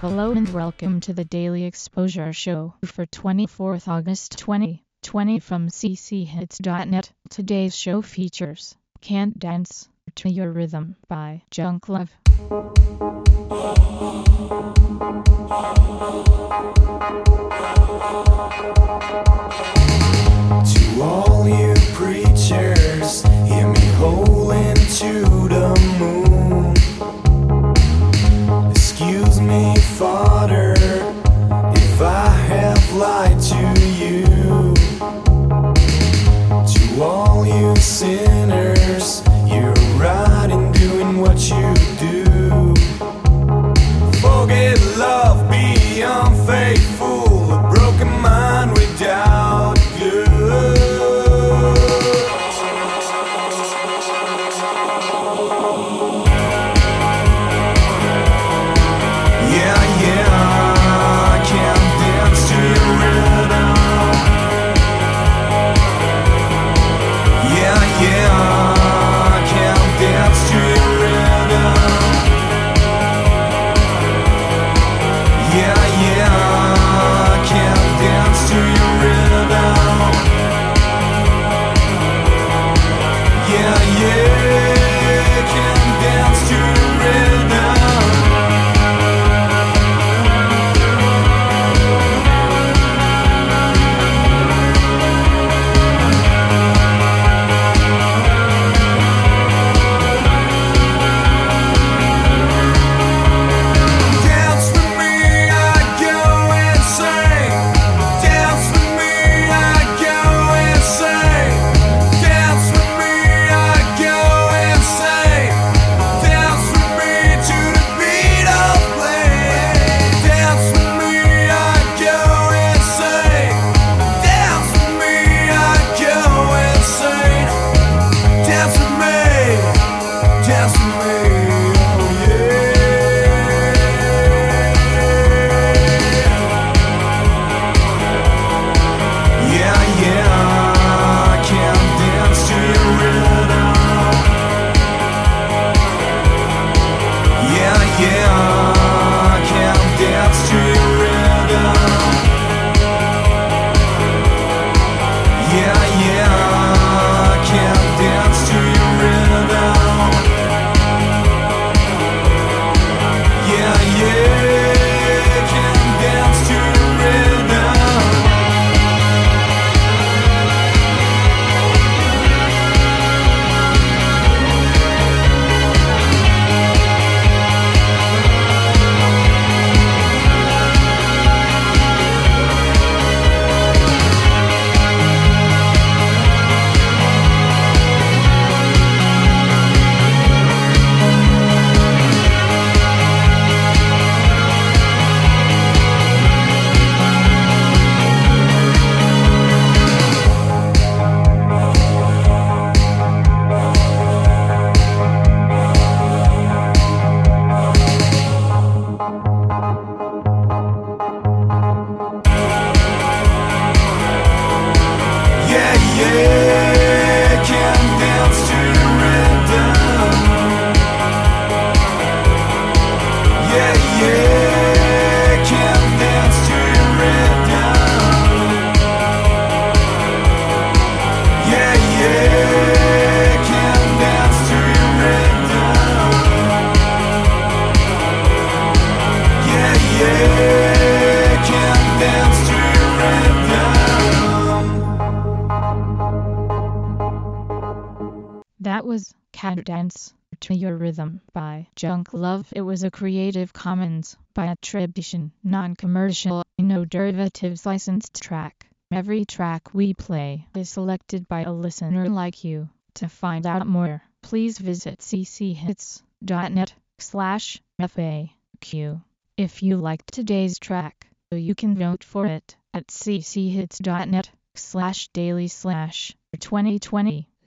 Hello and welcome to the Daily Exposure Show for 24th August 2020 from cchits.net. Today's show features Can't Dance to Your Rhythm by Junk Love. That was Can't Dance to Your Rhythm by Junk Love. It was a Creative Commons by attribution, non-commercial, no derivatives licensed track. Every track we play is selected by a listener like you. To find out more, please visit cchits.net slash FAQ. If you liked today's track, you can vote for it at cchits.net slash daily slash 2020